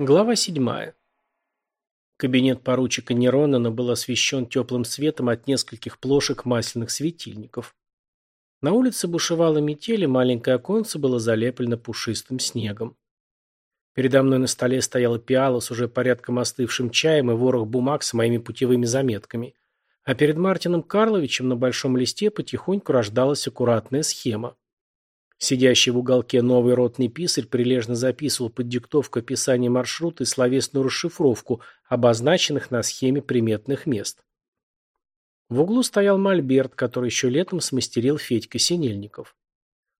Глава седьмая. Кабинет поручика Неронана был освещен теплым светом от нескольких плошек масляных светильников. На улице бушевала метель, и маленькое оконце было залеплено пушистым снегом. Передо мной на столе стояла пиала с уже порядком остывшим чаем и ворох бумаг с моими путевыми заметками. А перед Мартином Карловичем на большом листе потихоньку рождалась аккуратная схема. Сидящий в уголке новый ротный писарь прилежно записывал под диктовку описание маршрута и словесную расшифровку обозначенных на схеме приметных мест. В углу стоял мольберт, который еще летом смастерил Федька Синельников.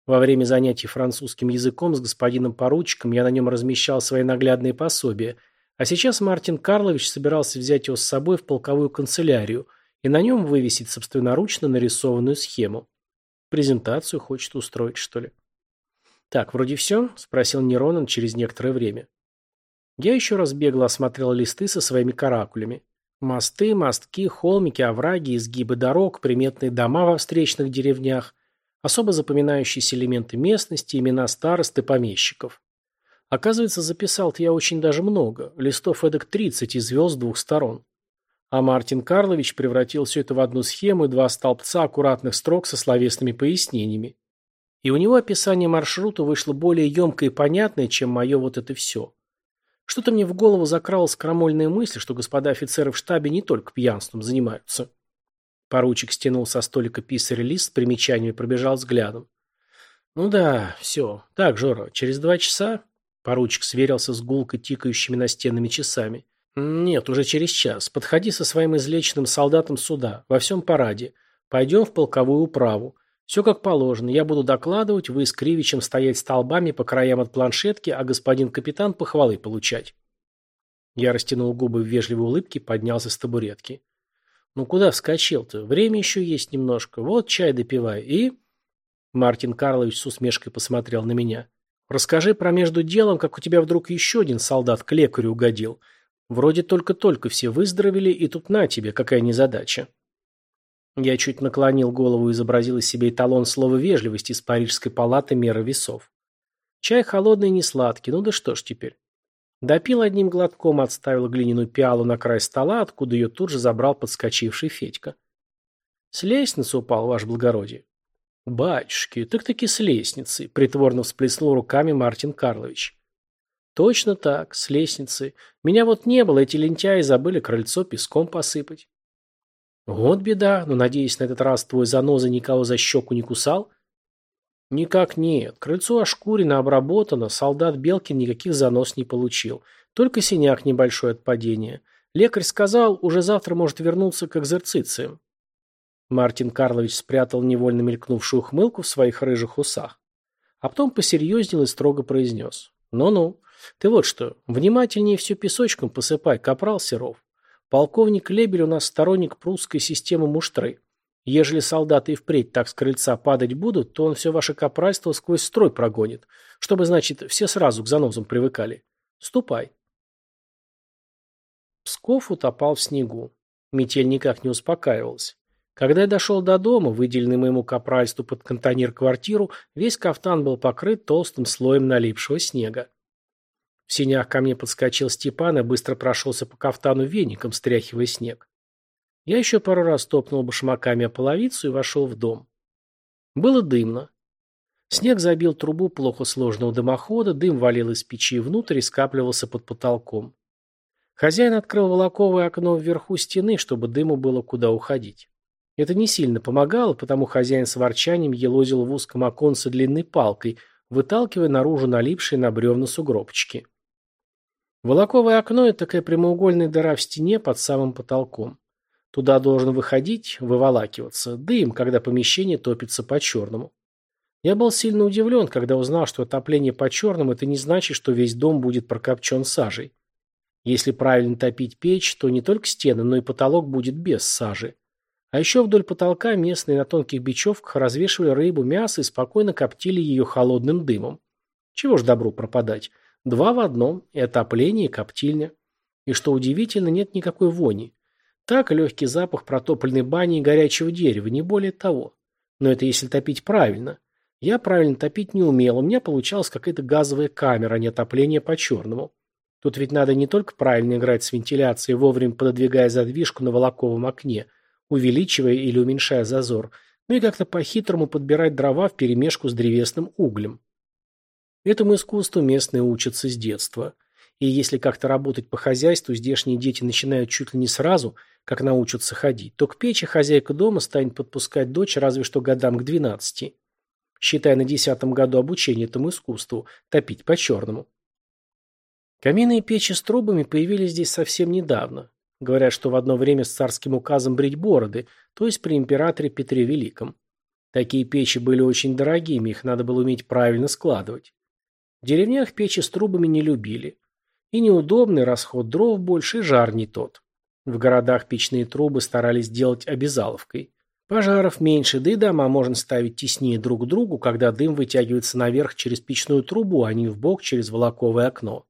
Во время занятий французским языком с господином поручиком я на нем размещал свои наглядные пособия, а сейчас Мартин Карлович собирался взять его с собой в полковую канцелярию и на нем вывесить собственноручно нарисованную схему. Презентацию хочет устроить, что ли? Так, вроде все, спросил Неронан через некоторое время. Я еще раз бегло осмотрел листы со своими каракулями. Мосты, мостки, холмики, овраги, изгибы дорог, приметные дома во встречных деревнях, особо запоминающиеся элементы местности, имена старост и помещиков. Оказывается, записал-то я очень даже много, листов эдак 30 и звезд двух сторон. А Мартин Карлович превратил все это в одну схему и два столбца аккуратных строк со словесными пояснениями. И у него описание маршрута вышло более емкое и понятное, чем мое вот это все. Что-то мне в голову закралась крамольная мысль, что господа офицеры в штабе не только пьянством занимаются. Поручик стянул со столика писарь лист с примечаниями и пробежал взглядом. «Ну да, все. Так, Жора, через два часа...» Поручик сверился с гулко тикающими настенными часами. «Нет, уже через час. Подходи со своим излеченным солдатом сюда, во всем параде. Пойдем в полковую управу. Все как положено. Я буду докладывать, вы с Кривичем стоять столбами по краям от планшетки, а господин капитан похвалы получать». Я растянул губы в вежливой улыбке поднялся с табуретки. «Ну куда вскочил-то? Время еще есть немножко. Вот чай допивай. И...» Мартин Карлович с усмешкой посмотрел на меня. «Расскажи про между делом, как у тебя вдруг еще один солдат к лекарю угодил. Вроде только-только все выздоровели, и тут на тебе, какая незадача. Я чуть наклонил голову и изобразил из себя эталон слова вежливости из Парижской палаты меры весов. Чай холодный и не сладкий, ну да что ж теперь. Допил одним глотком, отставил глиняную пиалу на край стола, откуда ее тут же забрал подскочивший Федька. С лестницы упал, ваше благородие. Батюшки, так-таки с лестницы, притворно всплеснул руками Мартин Карлович. Точно так, с лестницы. Меня вот не было, эти лентяи забыли крыльцо песком посыпать. Вот беда, но, надеюсь, на этот раз твой заноза никого за щеку не кусал? Никак нет. Крыльцо ошкурено, обработано, солдат Белкин никаких занос не получил. Только синяк небольшой от падения. Лекарь сказал, уже завтра может вернуться к экзерцициям. Мартин Карлович спрятал невольно мелькнувшую ухмылку в своих рыжих усах. А потом посерьезнел и строго произнес. «Ну-ну, ты вот что, внимательнее все песочком посыпай, капрал Серов. Полковник Лебель у нас сторонник прусской системы муштры. Ежели солдаты и впредь так с крыльца падать будут, то он все ваше капральство сквозь строй прогонит, чтобы, значит, все сразу к занозам привыкали. Ступай. Псков утопал в снегу. Метель никак не успокаивалась. Когда я дошел до дома, выделенный моему капральству под кантонир квартиру, весь кафтан был покрыт толстым слоем налипшего снега. В синях ко мне подскочил Степан и быстро прошелся по кафтану веником, стряхивая снег. Я еще пару раз топнул башмаками о половицу и вошел в дом. Было дымно. Снег забил трубу плохо сложного дымохода, дым валил из печи внутрь и скапливался под потолком. Хозяин открыл волоковое окно вверху стены, чтобы дыму было куда уходить. Это не сильно помогало, потому хозяин с ворчанием елозил в узком оконце длинной палкой, выталкивая наружу налипшие на бревна сугробчики. Волоковое окно – это такая прямоугольная дыра в стене под самым потолком. Туда должен выходить, выволакиваться, дым, когда помещение топится по-черному. Я был сильно удивлен, когда узнал, что отопление по-черному – это не значит, что весь дом будет прокопчен сажей. Если правильно топить печь, то не только стены, но и потолок будет без сажи. А еще вдоль потолка местные на тонких бечевках развешивали рыбу, мясо и спокойно коптили ее холодным дымом. Чего ж добру пропадать? Два в одном, и отопление, и коптильня. И что удивительно, нет никакой вони. Так, легкий запах протопленной бани и горячего дерева, не более того. Но это если топить правильно. Я правильно топить не умел, у меня получалась какая-то газовая камера, а не отопление по-черному. Тут ведь надо не только правильно играть с вентиляцией, вовремя пододвигая задвижку на волоковом окне, увеличивая или уменьшая зазор, но и как-то по-хитрому подбирать дрова вперемешку с древесным углем. Этому искусству местные учатся с детства. И если как-то работать по хозяйству, здешние дети начинают чуть ли не сразу, как научатся ходить, то к печи хозяйка дома станет подпускать дочь разве что годам к двенадцати. Считая на десятом году обучения этому искусству, топить по-черному. Камины и печи с трубами появились здесь совсем недавно. Говорят, что в одно время с царским указом брить бороды, то есть при императоре Петре Великом. Такие печи были очень дорогими, их надо было уметь правильно складывать. В деревнях печи с трубами не любили. И неудобный расход дров больше, и жар не тот. В городах печные трубы старались делать обязаловкой. Пожаров меньше, да и дома можно ставить теснее друг к другу, когда дым вытягивается наверх через печную трубу, а не в бок через волоковое окно.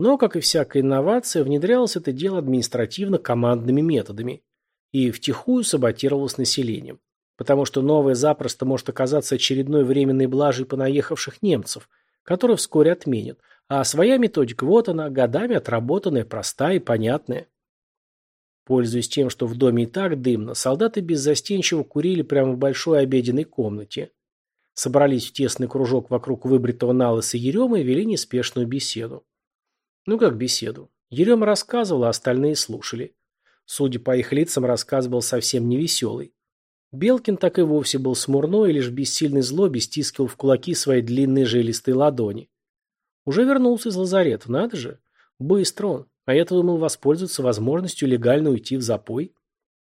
Но, как и всякая инновация, внедрялось это дело административно-командными методами и втихую саботировалось населением. Потому что новое запросто может оказаться очередной временной блажей понаехавших немцев, которые вскоре отменят. А своя методика, вот она, годами отработанная, простая и понятная. Пользуясь тем, что в доме и так дымно, солдаты беззастенчиво курили прямо в большой обеденной комнате. Собрались в тесный кружок вокруг выбритого налыса Ерема и вели неспешную беседу. Ну как беседу? Ерема рассказывал, а остальные слушали. Судя по их лицам, рассказ был совсем невеселый. Белкин так и вовсе был смурной и лишь в бессильной злобе стискивал в кулаки свои длинные жилистые ладони. Уже вернулся из лазарета, надо же. Быстро он. А я-то думал воспользоваться возможностью легально уйти в запой.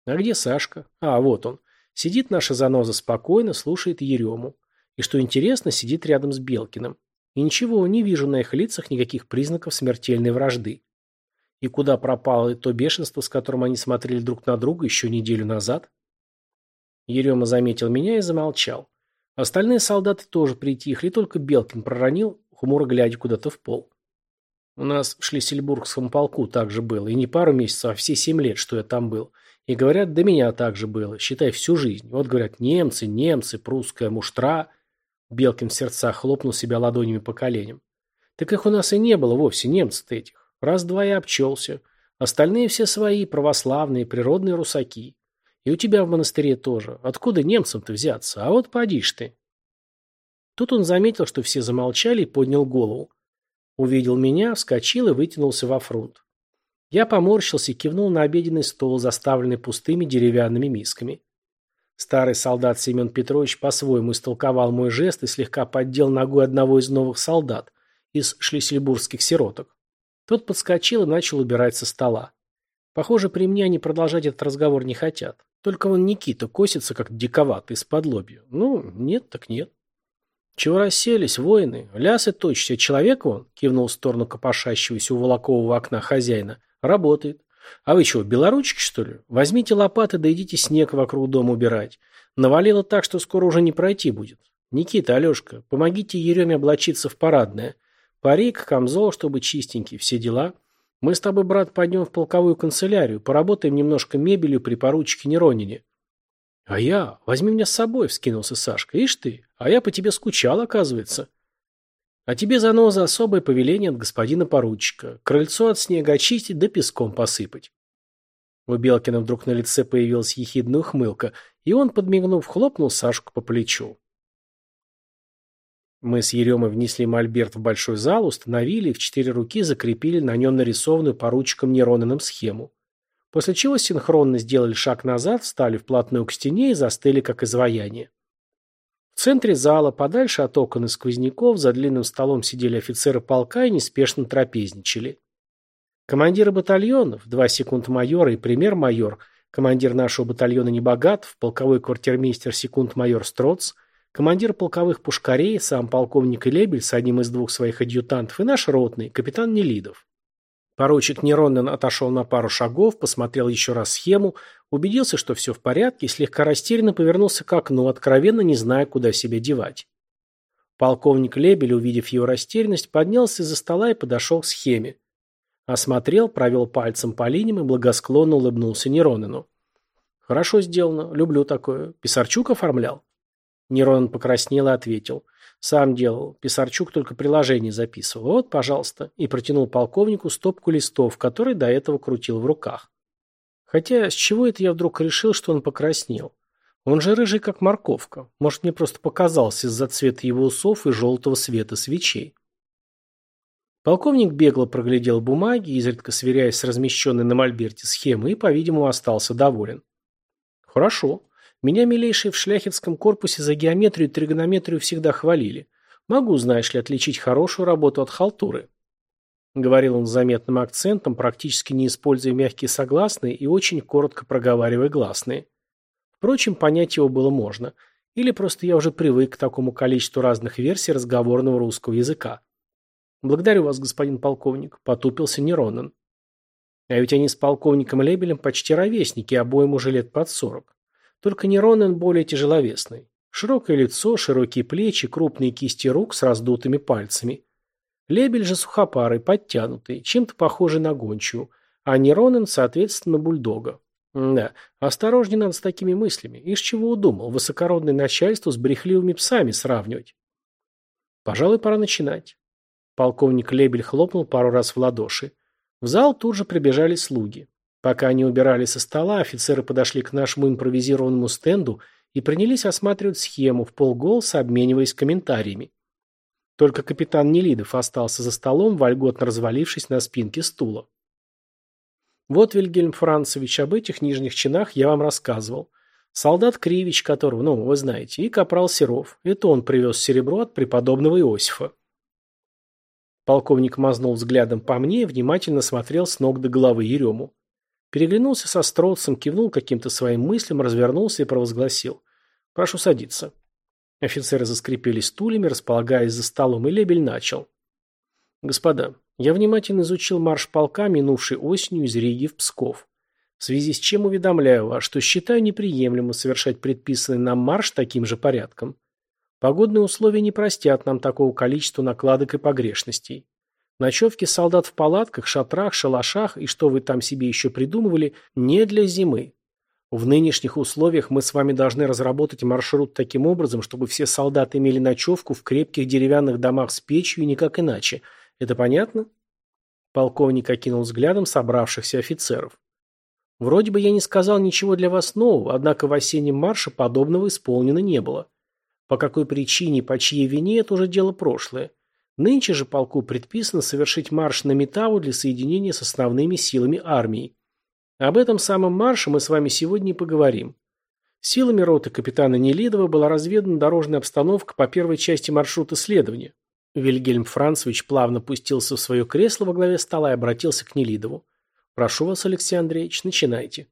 А где Сашка? А, вот он. Сидит наша заноза спокойно, слушает Ерему. И что интересно, сидит рядом с Белкиным. И ничего, не вижу на их лицах никаких признаков смертельной вражды. И куда пропало то бешенство, с которым они смотрели друг на друга еще неделю назад? Ерема заметил меня и замолчал. Остальные солдаты тоже притихли, только Белкин проронил, хмуро глядя куда-то в пол. У нас в Шлиссельбургском полку так же было, и не пару месяцев, а все семь лет, что я там был. И говорят, до меня так же было, считай, всю жизнь. Вот говорят, немцы, немцы, прусская муштра – Белкин в сердцах хлопнул себя ладонями по коленям. Так их у нас и не было вовсе, немцев-то этих. Раз-два и обчелся. Остальные все свои, православные, природные русаки. И у тебя в монастыре тоже. Откуда немцам-то взяться? А вот подишь ты. Тут он заметил, что все замолчали и поднял голову. Увидел меня, вскочил и вытянулся во фронт. Я поморщился и кивнул на обеденный стол, заставленный пустыми деревянными мисками. Старый солдат Семен Петрович по-своему истолковал мой жест и слегка поддел ногой одного из новых солдат, из шлиссельбургских сироток. Тот подскочил и начал убирать со стола. Похоже, при мне они продолжать этот разговор не хотят. Только вон Никита косится, как диковатый, из-под лобья. Ну, нет так нет. Чего расселись, воины? Лясы точите, человек вон, кивнул в сторону копошащегося у волокового окна хозяина, работает. А вы чего, белоручки, что ли? Возьмите лопаты, да идите снег вокруг дома убирать. Навалило так, что скоро уже не пройти будет. Никита, Алешка, помогите Ереме облачиться в парадное. Парик, камзол, чтобы чистенький, все дела. Мы с тобой, брат, пойдем в полковую канцелярию, поработаем немножко мебелью при поручике Неронине. А я? Возьми меня с собой, вскинулся Сашка. Ишь ты, а я по тебе скучал, оказывается. А тебе, заноза, особое повеление от господина поручика. Крыльцо от снега очистить да песком посыпать. У Белкина вдруг на лице появилась ехидная ухмылка, и он, подмигнув, хлопнул Сашку по плечу. Мы с Еремой внесли мольберт в большой зал, установили и в четыре руки закрепили на нем нарисованную поручиком Нерониным схему. После чего синхронно сделали шаг назад, встали вплотную к стене и застыли, как изваяние. В центре зала, подальше от окон и сквозняков, за длинным столом сидели офицеры полка и неспешно трапезничали. Командиры батальонов, два секунд-майора и премьер-майор, командир нашего батальона Небогатов, полковой квартирмейстер секунд-майор Строц, командир полковых пушкарей, сам полковник Лебель с одним из двух своих адъютантов и наш ротный, капитан Нелидов. Поручик Неронен отошел на пару шагов, посмотрел еще раз схему, убедился, что все в порядке, слегка растерянно повернулся к окну, откровенно не зная, куда себя девать. Полковник Лебель, увидев его растерянность, поднялся из-за стола и подошел к схеме. Осмотрел, провел пальцем по линиям и благосклонно улыбнулся Неронену. «Хорошо сделано, люблю такое. Писарчук оформлял?» Нерон покраснел и ответил. Сам делал. Писарчук только приложение записывал. Вот, пожалуйста. И протянул полковнику стопку листов, которые до этого крутил в руках. Хотя, с чего это я вдруг решил, что он покраснел? Он же рыжий, как морковка. Может, мне просто показался из-за цвета его усов и желтого света свечей. Полковник бегло проглядел бумаги, изредка сверяясь с размещенной на мольберте схемой, и, по-видимому, остался доволен. «Хорошо. Меня, милейшие, в шляхетском корпусе за геометрию и тригонометрию всегда хвалили. Могу, знаешь ли, отличить хорошую работу от халтуры». Говорил он с заметным акцентом, практически не используя мягкие согласные и очень коротко проговаривая гласные. Впрочем, понять его было можно. Или просто я уже привык к такому количеству разных версий разговорного русского языка. «Благодарю вас, господин полковник», — потупился Неронен. А ведь они с полковником Лебелем почти ровесники, обоим уже лет под сорок. Только Неронен более тяжеловесный. Широкое лицо, широкие плечи, крупные кисти рук с раздутыми пальцами. Лебель же сухопарый, подтянутый, чем-то похожий на гончую, а Неронен, соответственно, бульдога. Да, осторожнее надо с такими мыслями. Из чего удумал? Высокородное начальство с брехливыми псами сравнивать. Пожалуй, пора начинать. Полковник Лебель хлопнул пару раз в ладоши. В зал тут же прибежали слуги. Пока они убирали со стола, офицеры подошли к нашему импровизированному стенду и принялись осматривать схему, в полголоса обмениваясь комментариями. Только капитан Нелидов остался за столом, вольготно развалившись на спинке стула. Вот, Вильгельм Францевич, об этих нижних чинах я вам рассказывал. Солдат Кривич, которого, ну, вы знаете, и капрал Серов. Это он привез серебро от преподобного Иосифа. Полковник мазнул взглядом по мне и внимательно смотрел с ног до головы Ерему. Переглянулся со Строцем, кивнул каким-то своим мыслям, развернулся и провозгласил. «Прошу садиться». Офицеры заскрипели стульями, располагаясь за столом, и Лебель начал. «Господа, я внимательно изучил марш полка, минувший осенью из Риги в Псков. В связи с чем уведомляю вас, что считаю неприемлемо совершать предписанный нам марш таким же порядком. Погодные условия не простят нам такого количества накладок и погрешностей. Ночевки солдат в палатках, шатрах, шалашах и что вы там себе еще придумывали, не для зимы. В нынешних условиях мы с вами должны разработать маршрут таким образом, чтобы все солдаты имели ночевку в крепких деревянных домах с печью и никак иначе – это понятно? Полковник окинул взглядом собравшихся офицеров. Вроде бы я не сказал ничего для вас нового, однако в осеннем марше подобного исполнено не было. По какой причине, по чьей вине, это уже дело прошлое. Нынче же полку предписано совершить марш на Метаву для соединения с основными силами армии. Об этом самом марше мы с вами сегодня и поговорим. Силами роты капитана Нелидова была разведана дорожная обстановка по первой части маршрута следования. Вильгельм Францевич плавно пустился в свое кресло во главе стола и обратился к Нелидову. «Прошу вас, Алексей Андреевич, начинайте».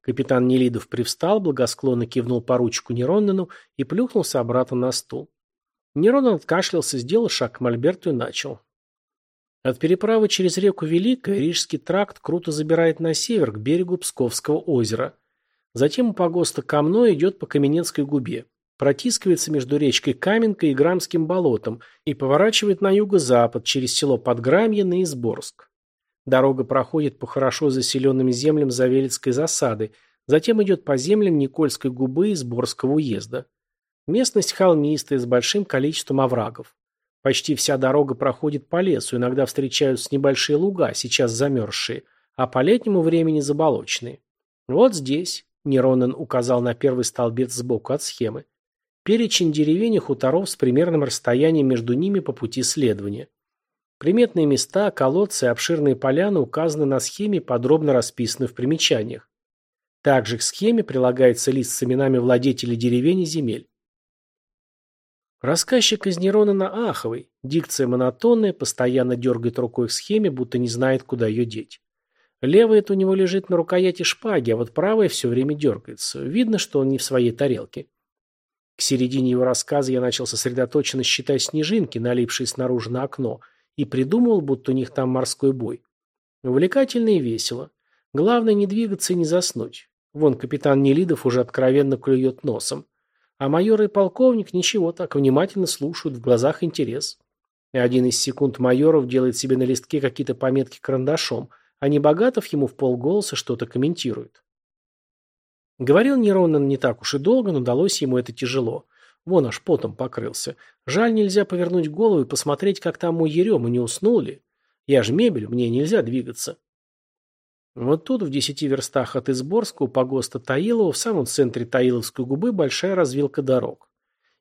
Капитан Нелидов привстал, благосклонно кивнул поручику Неронину и плюхнулся обратно на стул. Неронин откашлялся, сделал шаг к Мольберту и начал. От переправы через реку Великая Рижский тракт круто забирает на север, к берегу Псковского озера. Затем погоста Камно идет по Каменецкой губе протискивается между речкой Каменкой и Грамским болотом и поворачивает на юго-запад через село Подграмье на Изборск. Дорога проходит по хорошо заселенным землям Заверецкой засады, затем идет по землям Никольской губы и Сборского уезда. Местность холмистая, с большим количеством оврагов. Почти вся дорога проходит по лесу, иногда встречаются небольшие луга, сейчас замерзшие, а по летнему времени заболоченные. Вот здесь, Неронен указал на первый столбец сбоку от схемы, Перечень деревень и хуторов с примерным расстоянием между ними по пути следования. Приметные места, колодцы и обширные поляны указаны на схеме подробно расписаны в примечаниях. Также к схеме прилагается лист с именами владетелей деревень и земель. Рассказчик из Нерона на Аховой. Дикция монотонная, постоянно дергает рукой к схеме, будто не знает, куда ее деть. Левая это у него лежит на рукояти шпаги, а вот правая все время дергается. Видно, что он не в своей тарелке. К середине его рассказа я начал сосредоточенно считать снежинки, налипшие снаружи на окно, и придумывал, будто у них там морской бой. Увлекательно и весело. Главное не двигаться и не заснуть. Вон капитан Нелидов уже откровенно клюет носом. А майор и полковник ничего так внимательно слушают, в глазах интерес. И один из секунд майоров делает себе на листке какие-то пометки карандашом, а Небогатов ему в полголоса что-то комментирует. Говорил Неронен не так уж и долго, но далось ему это тяжело. Вон аж потом покрылся. Жаль, нельзя повернуть голову и посмотреть, как там мой ерема, не уснул ли. Я же мебель, мне нельзя двигаться. Вот тут, в десяти верстах от Изборска, у погоста Таилова, в самом центре Таиловской губы, большая развилка дорог.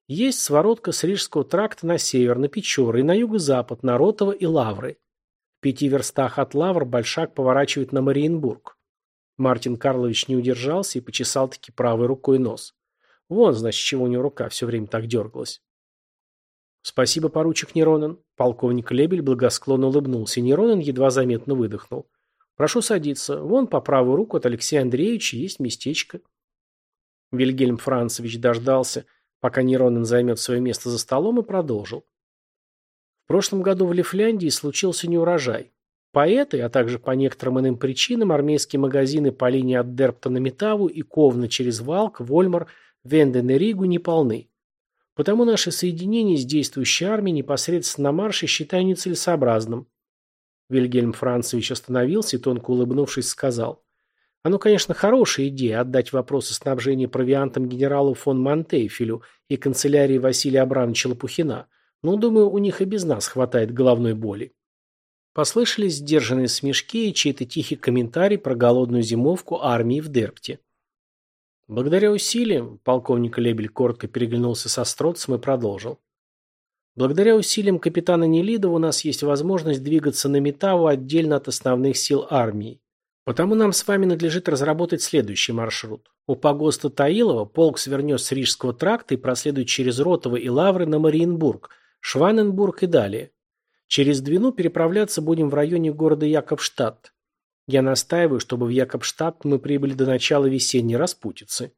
Есть своротка с Рижского тракта на север, на Печоры, и на юго-запад, на Ротово и Лавры. В пяти верстах от Лавр Большак поворачивает на Мариенбург. Мартин Карлович не удержался и почесал-таки правой рукой нос. Вон, значит, чего у него рука все время так дергалась. «Спасибо, поручик Неронен». Полковник Лебель благосклонно улыбнулся. Неронен едва заметно выдохнул. «Прошу садиться. Вон по правую руку от Алексея Андреевича есть местечко». Вильгельм Францевич дождался, пока Неронен займет свое место за столом, и продолжил. В прошлом году в Лифляндии случился неурожай. По этой, а также по некоторым иным причинам, армейские магазины по линии от Дерпта на Метаву и Ковна через Валк, Вольмар, Венден и Ригу не полны. Потому наше соединение с действующей армией непосредственно на марше считаю нецелесообразным. Вильгельм Францевич остановился и, тонко улыбнувшись, сказал. Оно, конечно, хорошая идея отдать вопросы снабжения провиантом генералу фон Монтейфелю и канцелярии Василия Абрамовича Лопухина, но, думаю, у них и без нас хватает головной боли. Послышались сдержанные смешки и чей-то тихий комментарий про голодную зимовку армии в Дерпте. Благодаря усилиям, полковник Лебель коротко переглянулся со Строцем и продолжил. Благодаря усилиям капитана Нелидова у нас есть возможность двигаться на Метаву отдельно от основных сил армии. Потому нам с вами надлежит разработать следующий маршрут. У погоста Таилова полк свернет с Рижского тракта и проследует через Ротово и Лавры на Мариенбург, Шваненбург и далее. Через Двину переправляться будем в районе города Якобштадт. Я настаиваю, чтобы в Якобштадт мы прибыли до начала весенней распутицы.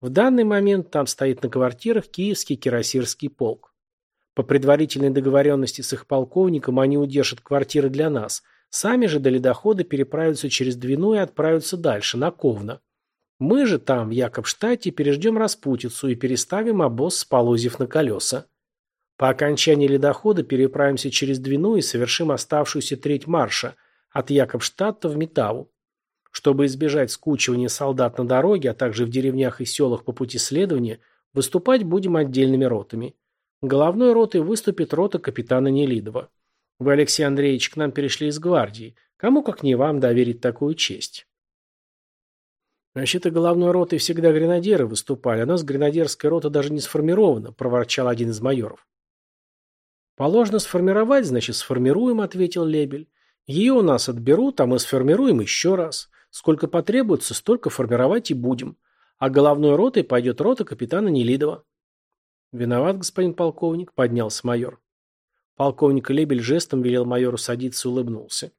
В данный момент там стоит на квартирах Киевский кирасирский полк. По предварительной договоренности с их полковником они удержат квартиры для нас. Сами же до ледохода переправятся через Двину и отправятся дальше, на Ковно. Мы же там, в Якобштадте, переждем распутицу и переставим обоз с полозьев на колеса. По окончании ледохода переправимся через Двину и совершим оставшуюся треть марша, от Якобштадта в Метаву. Чтобы избежать скучивания солдат на дороге, а также в деревнях и селах по пути следования, выступать будем отдельными ротами. Головной ротой выступит рота капитана Нелидова. Вы, Алексей Андреевич, к нам перешли из гвардии. Кому, как не вам, доверить такую честь? Вообще-то головной ротой всегда гренадеры выступали, а нас гренадерская рота даже не сформирована, проворчал один из майоров. Положено сформировать, значит сформируем, ответил Лебель. Ее у нас отберут, а мы сформируем еще раз. Сколько потребуется, столько формировать и будем. А головной ротой пойдет рота капитана Нелидова. Виноват, господин полковник, поднялся майор. Полковник Лебель жестом велел майору садиться и улыбнулся.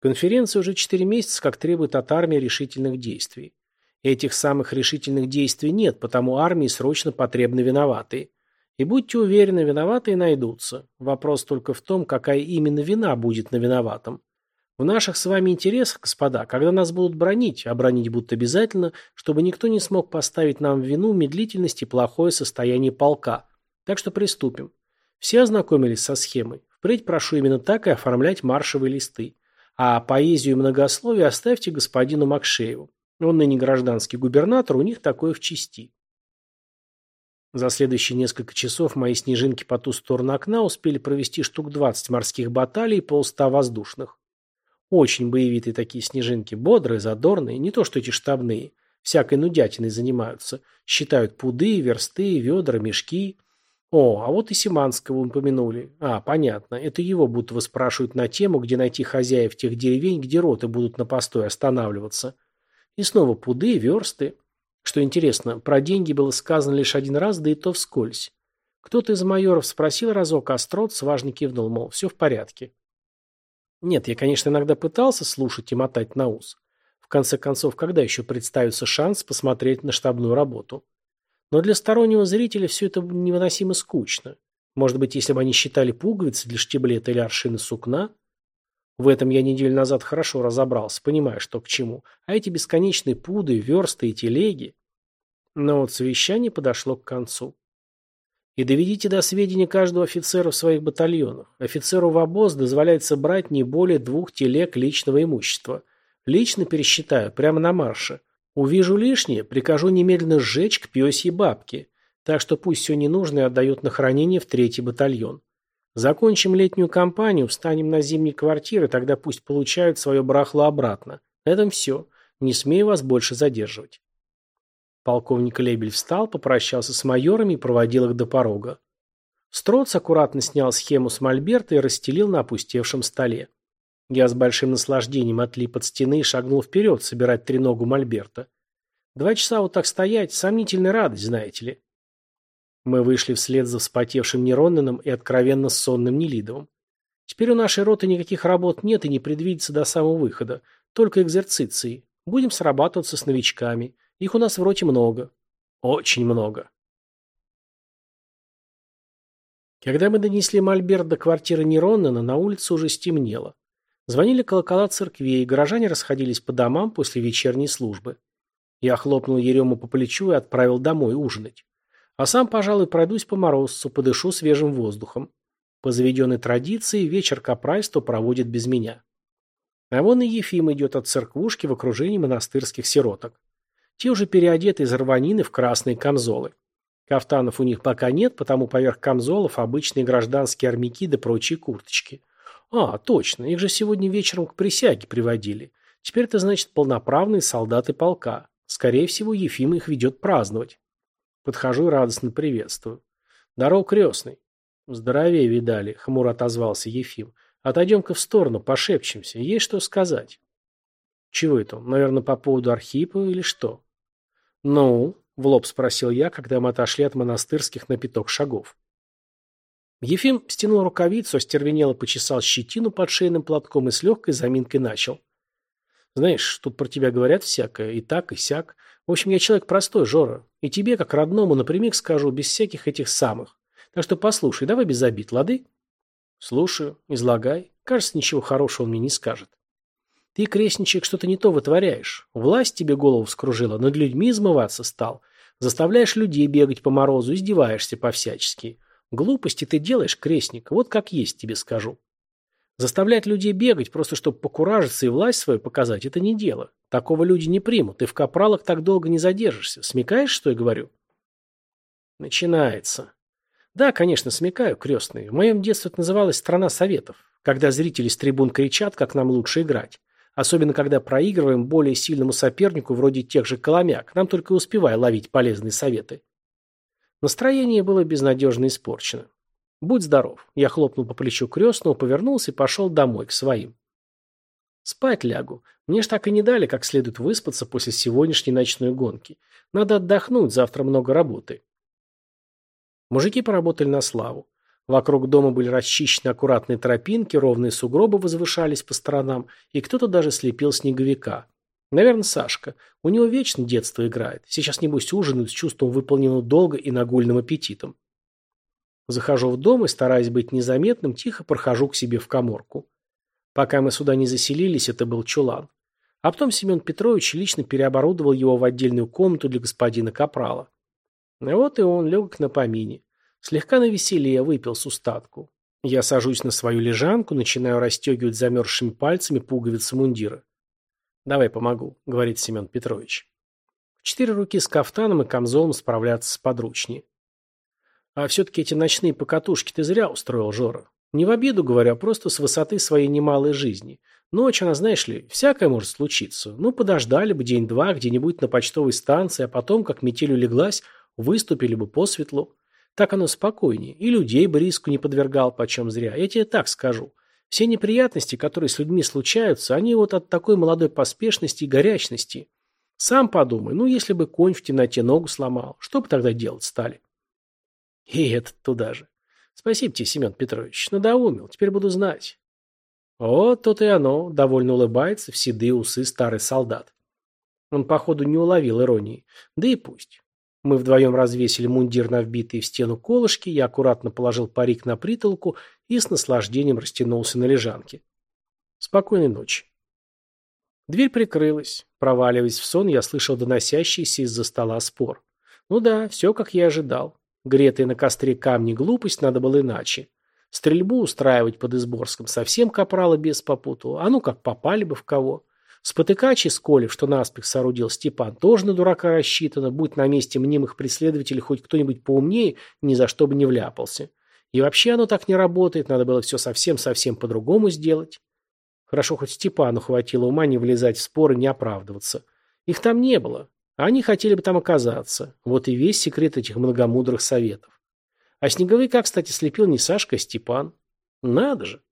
Конференция уже четыре месяца как требует от армии решительных действий. Этих самых решительных действий нет, потому армии срочно потребны виноватые. И будьте уверены, виноватые найдутся. Вопрос только в том, какая именно вина будет на виноватом. В наших с вами интересах, господа, когда нас будут бронить, а бронить будут обязательно, чтобы никто не смог поставить нам в вину медлительность и плохое состояние полка. Так что приступим. Все ознакомились со схемой. Впредь прошу именно так и оформлять маршевые листы. А поэзию и многословие оставьте господину Макшееву. Он ныне гражданский губернатор, у них такое в части. За следующие несколько часов мои снежинки по ту сторону окна успели провести штук 20 морских баталий и полста воздушных. Очень боевитые такие снежинки, бодрые, задорные, не то что эти штабные. Всякой нудятиной занимаются. Считают пуды, версты, ведра, мешки. О, а вот и Симанского упомянули. А, понятно, это его будто выспрашивают на тему, где найти хозяев тех деревень, где роты будут на постой останавливаться. И снова пуды, версты. Что интересно, про деньги было сказано лишь один раз, да и то вскользь. Кто-то из майоров спросил разок, а Строц важно кивнул, мол, все в порядке. Нет, я, конечно, иногда пытался слушать и мотать на ус. В конце концов, когда еще представится шанс посмотреть на штабную работу? Но для стороннего зрителя все это невыносимо скучно. Может быть, если бы они считали пуговицы для штиблета или аршины сукна? В этом я неделю назад хорошо разобрался, понимая, что к чему. А эти бесконечные пуды, версты и телеги... Но вот совещание подошло к концу. И доведите до сведения каждого офицера в своих батальонах. Офицеру в обоз дозволяется брать не более двух телег личного имущества. Лично пересчитаю, прямо на марше. Увижу лишнее, прикажу немедленно сжечь к пёсьей бабке. Так что пусть все ненужное отдают на хранение в третий батальон. Закончим летнюю кампанию, встанем на зимние квартиры, тогда пусть получают свое барахло обратно. На этом все. Не смею вас больше задерживать. Полковник Лебель встал, попрощался с майорами и проводил их до порога. Строц аккуратно снял схему с мольберта и расстелил на опустевшем столе. Я с большим наслаждением отлип от стены и шагнул вперед, собирать треногу мольберта. Два часа вот так стоять – сомнительная радость, знаете ли. Мы вышли вслед за вспотевшим Неронином и откровенно сонным Нелидовым. Теперь у нашей роты никаких работ нет и не предвидится до самого выхода, только экзерциции. Будем срабатываться с новичками. Их у нас в роте много. Очень много. Когда мы донесли Мольберт до квартиры Неронена, на улице уже стемнело. Звонили колокола церквей, горожане расходились по домам после вечерней службы. Я хлопнул Ерему по плечу и отправил домой ужинать. А сам, пожалуй, пройдусь по морозцу, подышу свежим воздухом. По заведенной традиции, вечер капральства проводит без меня. А вон и Ефим идет от церквушки в окружении монастырских сироток. Те уже переодеты из рванины в красные камзолы. Кафтанов у них пока нет, потому поверх камзолов обычные гражданские армяки да прочие курточки. А, точно, их же сегодня вечером к присяге приводили. Теперь это значит полноправные солдаты полка. Скорее всего, Ефим их ведет праздновать. Подхожу и радостно приветствую. Здорово, крестный. Здоровее видали, хмуро отозвался Ефим. Отойдем-ка в сторону, пошепчемся. Есть что сказать. Чего это? Наверное, по поводу Архипа или что? Ну, в лоб спросил я, когда мы отошли от монастырских на пяток шагов. Ефим стянул рукавицу, остервенело почесал щетину под шейным платком и с легкой заминкой начал. Знаешь, тут про тебя говорят всякое, и так, и сяк. В общем, я человек простой, Жора. И тебе, как родному, напрямик скажу, без всяких этих самых. Так что послушай, давай без обид, лады? Слушаю, излагай. Кажется, ничего хорошего он мне не скажет. Ты, крестничек, что-то не то вытворяешь. Власть тебе голову вскружила, над людьми измываться стал. Заставляешь людей бегать по морозу, издеваешься по-всячески. Глупости ты делаешь, крестник, вот как есть тебе скажу. Заставлять людей бегать, просто чтобы покуражиться и власть свою показать, это не дело. Такого люди не примут, ты в капралах так долго не задержишься. Смекаешь, что я говорю? Начинается. Да, конечно, смекаю, крестный. В моем детстве это называлось «страна советов», когда зрители с трибун кричат, как нам лучше играть. Особенно, когда проигрываем более сильному сопернику, вроде тех же Коломяк, нам только успевая ловить полезные советы. Настроение было безнадежно испорчено. «Будь здоров». Я хлопнул по плечу крестного, повернулся и пошел домой, к своим. Спать лягу. Мне ж так и не дали, как следует выспаться после сегодняшней ночной гонки. Надо отдохнуть, завтра много работы. Мужики поработали на славу. Вокруг дома были расчищены аккуратные тропинки, ровные сугробы возвышались по сторонам, и кто-то даже слепил снеговика. Наверное, Сашка. У него вечно детство играет. Сейчас, небось, ужинает с чувством выполненного долга и нагульным аппетитом. Захожу в дом и, стараясь быть незаметным, тихо прохожу к себе в коморку. Пока мы сюда не заселились, это был чулан. А потом Семен Петрович лично переоборудовал его в отдельную комнату для господина Капрала. Вот и он лег на помине. Слегка навеселее выпил с устатку. Я сажусь на свою лежанку, начинаю расстегивать замерзшими пальцами пуговицы мундира. «Давай помогу», — говорит Семен Петрович. В четыре руки с кафтаном и камзолом справляться сподручнее. А все-таки эти ночные покатушки ты зря устроил, Жора. Не в обиду говорю, а просто с высоты своей немалой жизни. Ночь, она, знаешь ли, всякое может случиться. Ну, подождали бы день-два где-нибудь на почтовой станции, а потом, как метель улеглась, выступили бы по светлу. Так оно спокойнее. И людей бы риску не подвергал, почем зря. Я тебе так скажу. Все неприятности, которые с людьми случаются, они вот от такой молодой поспешности и горячности. Сам подумай, ну, если бы конь в темноте ногу сломал, что бы тогда делать стали? И этот туда же. Спасибо тебе, Семен Петрович. Надоумил. Теперь буду знать. О, то-то и оно. Довольно улыбается в седые усы старый солдат. Он, походу, не уловил иронии. Да и пусть. Мы вдвоем развесили мундир на вбитые в стену колышки, я аккуратно положил парик на притолку и с наслаждением растянулся на лежанке. Спокойной ночи. Дверь прикрылась. Проваливаясь в сон, я слышал доносящийся из-за стола спор. Ну да, все, как я ожидал. Гретые на костре камни глупость надо было иначе. Стрельбу устраивать под Изборском совсем капрала без попутал. А ну как попали бы в кого. Спотыкач из Колев, что наспех соорудил Степан, тоже на дурака рассчитано, будь на месте мнимых преследователей хоть кто-нибудь поумнее, ни за что бы не вляпался. И вообще оно так не работает, надо было все совсем-совсем по-другому сделать. Хорошо, хоть Степану хватило ума не влезать в споры, не оправдываться. Их там не было, а они хотели бы там оказаться. Вот и весь секрет этих многомудрых советов. А снеговика, кстати, слепил не Сашка, а Степан. Надо же.